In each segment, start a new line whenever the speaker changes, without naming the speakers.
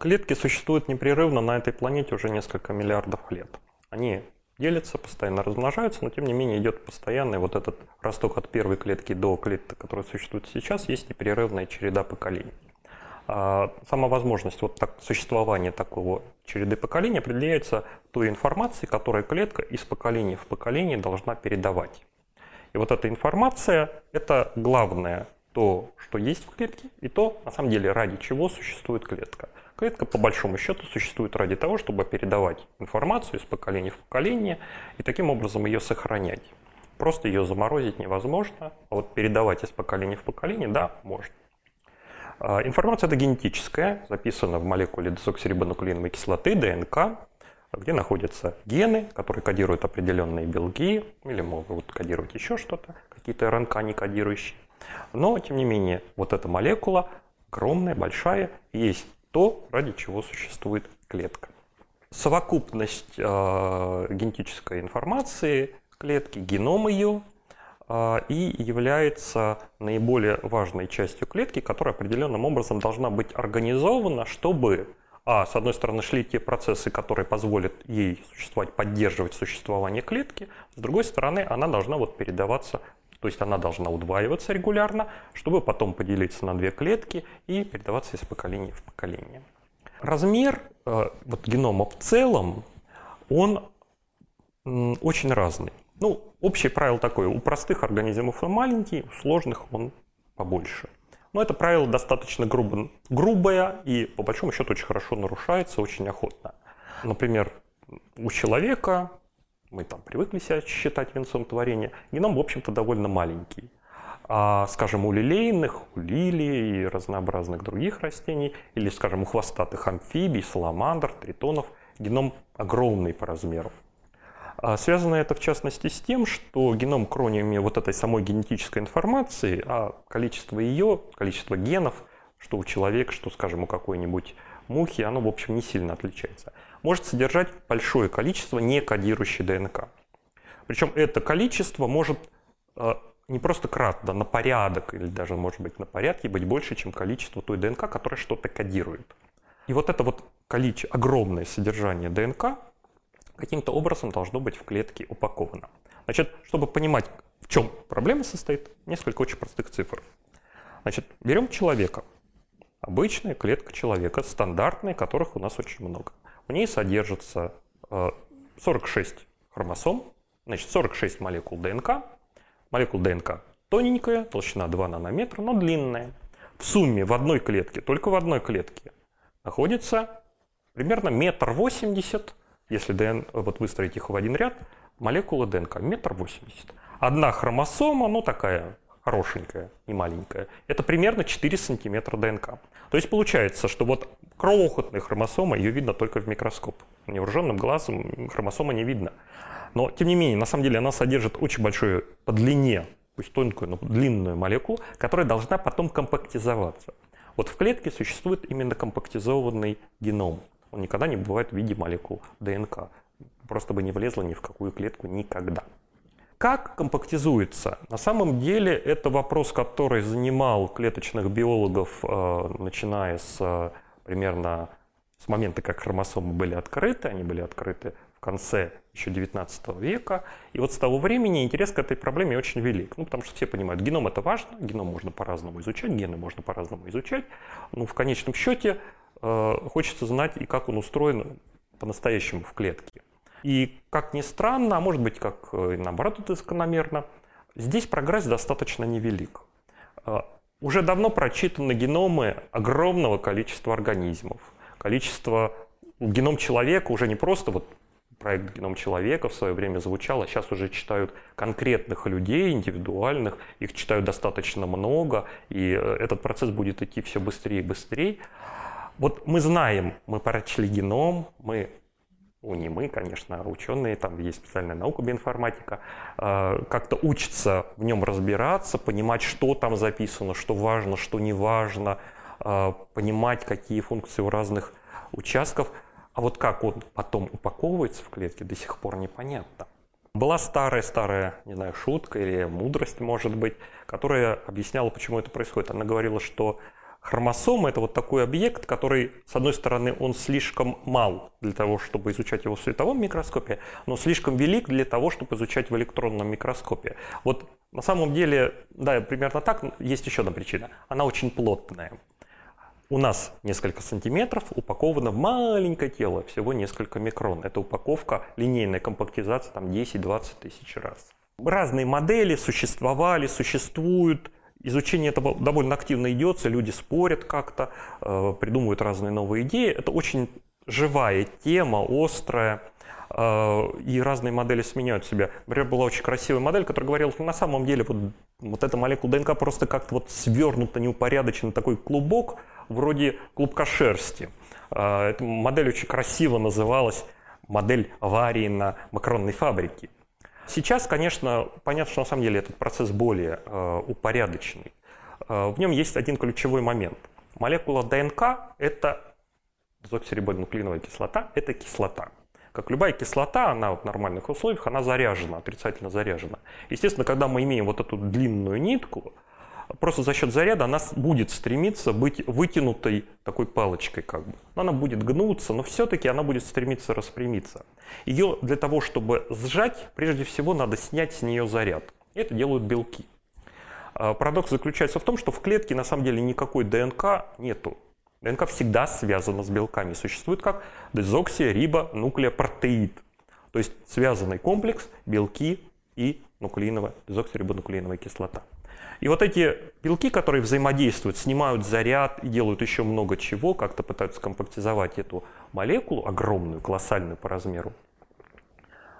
Клетки существуют непрерывно на этой планете уже несколько миллиардов лет. Они делятся, постоянно размножаются, но тем не менее идет постоянный вот этот росток от первой клетки до клетки, которая существует сейчас, есть непрерывная череда поколений. А сама возможность вот так, существования такого череды поколений определяется той информацией, которую клетка из поколения в поколение должна передавать. И вот эта информация – это главное то, что есть в клетке, и то, на самом деле, ради чего существует клетка. Клетка, по большому счету, существует ради того, чтобы передавать информацию из поколения в поколение и таким образом ее сохранять. Просто ее заморозить невозможно, а вот передавать из поколения в поколение, да, можно. А, информация это генетическая, записана в молекуле дезоксирибонуклеиновой кислоты, ДНК, где находятся гены, которые кодируют определенные белки или могут кодировать еще что-то, какие-то РНК не кодирующие. Но, тем не менее, вот эта молекула огромная, большая, есть то, ради чего существует клетка. Совокупность э, генетической информации клетки, геном ее, э, и является наиболее важной частью клетки, которая определенным образом должна быть организована, чтобы а, с одной стороны, шли те процессы, которые позволят ей существовать, поддерживать существование клетки, с другой стороны, она должна вот передаваться то есть она должна удваиваться регулярно, чтобы потом поделиться на две клетки и передаваться из поколения в поколение. Размер э, вот, генома в целом, он очень разный. Ну, общее правило такое, у простых организмов он маленький, у сложных он побольше. Но это правило достаточно грубо, грубое и, по большому счету, очень хорошо нарушается, очень охотно. Например, у человека мы там привыкли себя считать венцом творения, геном, в общем-то, довольно маленький. А, скажем, у лилейных, у лилий и разнообразных других растений, или, скажем, у хвостатых амфибий, саламандр, тритонов, геном огромный по размеру. А связано это, в частности, с тем, что геном, кроме вот этой самой генетической информации, а количество ее, количество генов, что у человека, что, скажем, у какой-нибудь мухи, оно, в общем, не сильно отличается может содержать большое количество некодирующей ДНК. Причем это количество может э, не просто кратно, на порядок, или даже, может быть, на порядке быть больше, чем количество той ДНК, которая что-то кодирует. И вот это вот количество, огромное содержание ДНК каким-то образом должно быть в клетке упаковано. Значит, чтобы понимать, в чем проблема состоит, несколько очень простых цифр. Значит, берем человека. Обычная клетка человека, стандартная, которых у нас очень много. В ней содержится 46 э, хромосом, значит 46 молекул ДНК. Молекул ДНК тоненькая, толщина 2 нанометра, но длинная. В сумме в одной клетке, только в одной клетке, находится примерно метр восемьдесят, если ДН, вот выстроить их в один ряд, молекулы ДНК метр восемьдесят. Одна хромосома, ну такая хорошенькая, не маленькая, это примерно 4 сантиметра ДНК. То есть получается, что вот крохотная хромосома, ее видно только в микроскоп. Невооруженным глазом хромосома не видно. Но, тем не менее, на самом деле она содержит очень большую по длине, пусть тонкую, но длинную молекулу, которая должна потом компактизоваться. Вот в клетке существует именно компактизованный геном. Он никогда не бывает в виде молекул ДНК. Просто бы не влезло ни в какую клетку никогда. Как компактизуется? На самом деле это вопрос, который занимал клеточных биологов, э, начиная с э, примерно с момента, как хромосомы были открыты. Они были открыты в конце еще 19 века. И вот с того времени интерес к этой проблеме очень велик. Ну, потому что все понимают, геном это важно, геном можно по-разному изучать, гены можно по-разному изучать. Но в конечном счете э, хочется знать и как он устроен по-настоящему в клетке. И, как ни странно, а может быть, как э, наоборот это закономерно, здесь прогресс достаточно невелик. Э, уже давно прочитаны геномы огромного количества организмов. Количество геном человека уже не просто вот проект «Геном человека» в свое время звучал, а сейчас уже читают конкретных людей, индивидуальных, их читают достаточно много, и э, этот процесс будет идти все быстрее и быстрее. Вот мы знаем, мы прочли геном, мы ну, не мы, конечно, а ученые, там есть специальная наука биоинформатика, а, как-то учатся в нем разбираться, понимать, что там записано, что важно, что не важно, а, понимать, какие функции у разных участков. А вот как он потом упаковывается в клетке, до сих пор непонятно. Была старая-старая, не знаю, шутка или мудрость, может быть, которая объясняла, почему это происходит. Она говорила, что Хромосома – это вот такой объект, который, с одной стороны, он слишком мал для того, чтобы изучать его в световом микроскопе, но слишком велик для того, чтобы изучать в электронном микроскопе. Вот на самом деле, да, примерно так, есть еще одна причина. Она очень плотная. У нас несколько сантиметров упаковано в маленькое тело, всего несколько микрон. Это упаковка, линейная компактизация, там 10-20 тысяч раз. Разные модели существовали, существуют, Изучение этого довольно активно идет, люди спорят как-то, э, придумывают разные новые идеи. Это очень живая тема, острая, э, и разные модели сменяют себя. Например, была очень красивая модель, которая говорила, что на самом деле вот, вот эта молекула ДНК просто как-то вот свернута неупорядоченно, такой клубок, вроде клубка шерсти. Э, эта модель очень красиво называлась модель аварии на макаронной фабрике. Сейчас, конечно, понятно, что на самом деле этот процесс более э, упорядоченный. Э, в нем есть один ключевой момент. Молекула ДНК – это дезоксирибонуклеиновая кислота, это кислота. Как любая кислота, она в нормальных условиях, она заряжена, отрицательно заряжена. Естественно, когда мы имеем вот эту длинную нитку, просто за счет заряда она будет стремиться быть вытянутой такой палочкой как бы. Она будет гнуться, но все-таки она будет стремиться распрямиться. Ее для того, чтобы сжать, прежде всего надо снять с нее заряд. Это делают белки. А, парадокс заключается в том, что в клетке на самом деле никакой ДНК нету. ДНК всегда связана с белками. Существует как дезоксирибонуклеопротеид. То есть связанный комплекс белки и нуклеиновая, дезоксирибонуклеиновая кислота. И вот эти белки, которые взаимодействуют, снимают заряд и делают еще много чего, как-то пытаются компактизовать эту молекулу, огромную, колоссальную по размеру,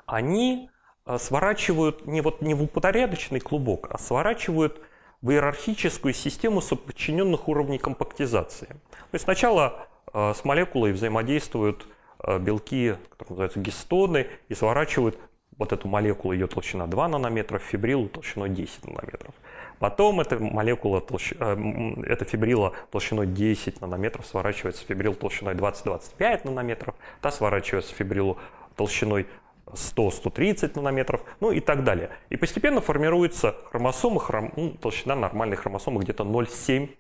они э, сворачивают не, вот, не в упорядоченный клубок, а сворачивают в иерархическую систему соподчиненных уровней компактизации. То есть сначала э, с молекулой взаимодействуют э, белки, которые называются гистоны, и сворачивают вот эту молекулу, ее толщина 2 нанометра, фибрилу толщиной 10 нанометров. Потом эта молекула, толщ... Э, эта фибрила толщиной 10 нанометров сворачивается в фибрил толщиной 20-25 нанометров, та сворачивается в фибрилу толщиной 100-130 нанометров, ну и так далее. И постепенно формируется хромосома, хром... ну, толщина нормальной хромосомы где-то 0,7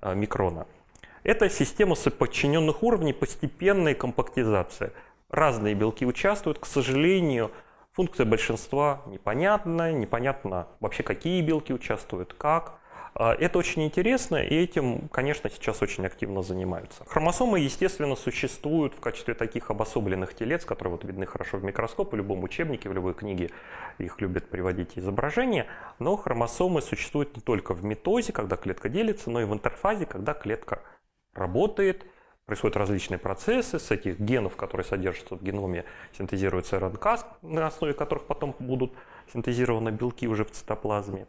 э, микрона. Это система подчиненных уровней, постепенной компактизации. Разные белки участвуют, к сожалению, Функция большинства непонятна, непонятно вообще какие белки участвуют, как. А, это очень интересно, и этим, конечно, сейчас очень активно занимаются. Хромосомы, естественно, существуют в качестве таких обособленных телец, которые вот видны хорошо в микроскопе, в любом учебнике, в любой книге их любят приводить изображения. Но хромосомы существуют не только в митозе, когда клетка делится, но и в интерфазе, когда клетка работает, происходят различные процессы, с этих генов, которые содержатся в геноме, синтезируется РНК, на основе которых потом будут синтезированы белки уже в цитоплазме.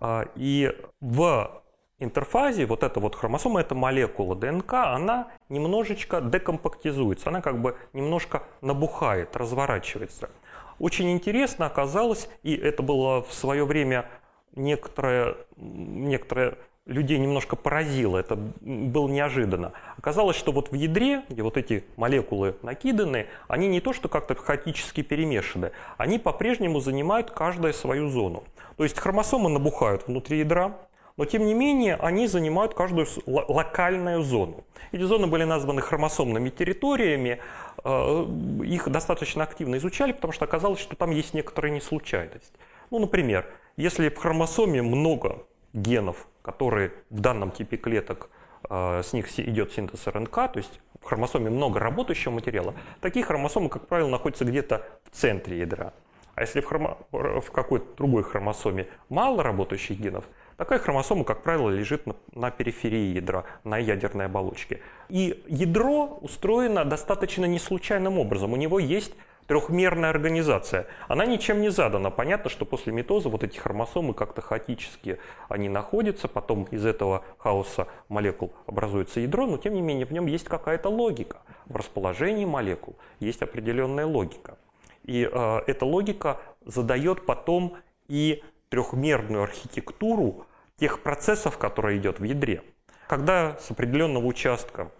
А, и в интерфазе вот эта вот хромосома, эта молекула ДНК, она немножечко декомпактизуется, она как бы немножко набухает, разворачивается. Очень интересно оказалось, и это было в свое время некоторое, некоторое людей немножко поразило, это было неожиданно. Оказалось, что вот в ядре, где вот эти молекулы накиданы, они не то что как-то хаотически перемешаны, они по-прежнему занимают каждая свою зону. То есть хромосомы набухают внутри ядра, но тем не менее они занимают каждую локальную зону. Эти зоны были названы хромосомными территориями, э, их достаточно активно изучали, потому что оказалось, что там есть некоторая неслучайность. Ну, например, если в хромосоме много генов, которые в данном типе клеток, э, с них идет синтез РНК, то есть в хромосоме много работающего материала, такие хромосомы, как правило, находятся где-то в центре ядра. А если в, хромо... в какой-то другой хромосоме мало работающих генов, такая хромосома, как правило, лежит на, на периферии ядра, на ядерной оболочке. И ядро устроено достаточно неслучайным образом. У него есть трехмерная организация. Она ничем не задана. Понятно, что после митоза вот эти хромосомы как-то хаотически они находятся, потом из этого хаоса молекул образуется ядро, но тем не менее в нем есть какая-то логика. В расположении молекул есть определенная логика. И э, эта логика задает потом и трехмерную архитектуру тех процессов, которые идет в ядре. Когда с определенного участка,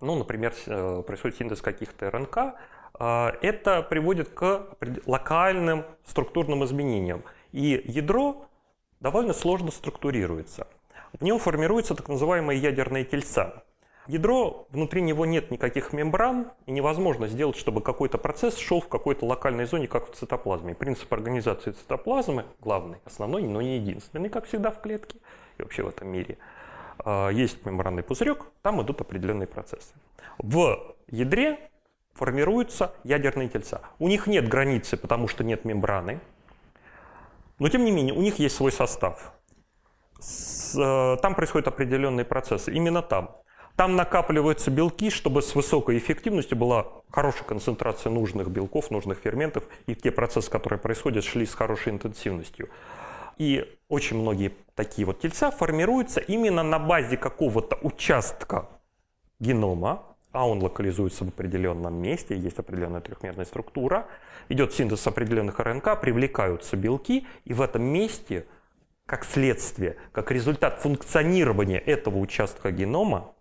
ну, например, э, происходит синтез каких-то РНК, это приводит к локальным структурным изменениям. И ядро довольно сложно структурируется. В нем формируются так называемые ядерные тельца. Ядро, внутри него нет никаких мембран, и невозможно сделать, чтобы какой-то процесс шел в какой-то локальной зоне, как в цитоплазме. Принцип организации цитоплазмы, главный, основной, но не единственный, как всегда в клетке и вообще в этом мире. А, есть мембранный пузырек, там идут определенные процессы. В ядре формируются ядерные тельца. У них нет границы, потому что нет мембраны, но тем не менее у них есть свой состав. С, э, там происходят определенные процессы, именно там. Там накапливаются белки, чтобы с высокой эффективностью была хорошая концентрация нужных белков, нужных ферментов, и те процессы, которые происходят, шли с хорошей интенсивностью. И очень многие такие вот тельца формируются именно на базе какого-то участка генома, а он локализуется в определенном месте, есть определенная трехмерная структура, идет синтез определенных РНК, привлекаются белки, и в этом месте, как следствие, как результат функционирования этого участка генома,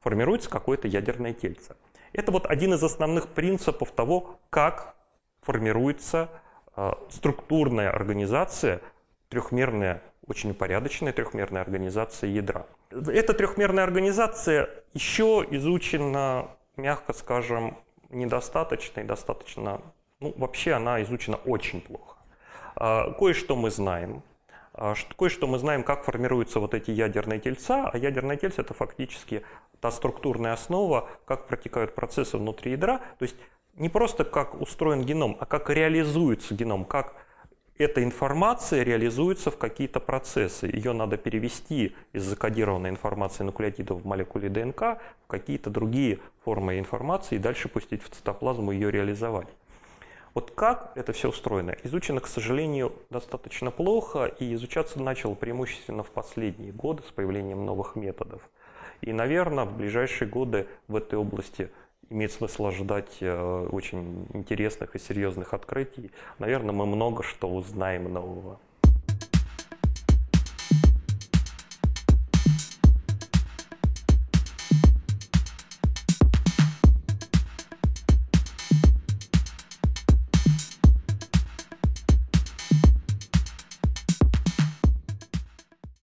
формируется какое-то ядерное тельце. Это вот один из основных принципов того, как формируется э, структурная организация, трехмерная, очень упорядоченная трехмерная организация ядра. Эта трехмерная организация еще изучена, мягко скажем, недостаточно и достаточно, ну вообще она изучена очень плохо. Э, кое-что мы знаем, а кое-что мы знаем, как формируются вот эти ядерные тельца, а ядерные тельца это фактически та структурная основа, как протекают процессы внутри ядра. То есть не просто как устроен геном, а как реализуется геном, как эта информация реализуется в какие-то процессы. Ее надо перевести из закодированной информации нуклеотидов в молекуле ДНК в какие-то другие формы информации и дальше пустить в цитоплазму ее реализовать. Вот как это все устроено, изучено, к сожалению, достаточно плохо, и изучаться начало преимущественно в последние годы с появлением новых методов. И, наверное, в ближайшие годы в этой области имеет смысл ожидать э, очень интересных и серьезных открытий. Наверное, мы много что узнаем нового.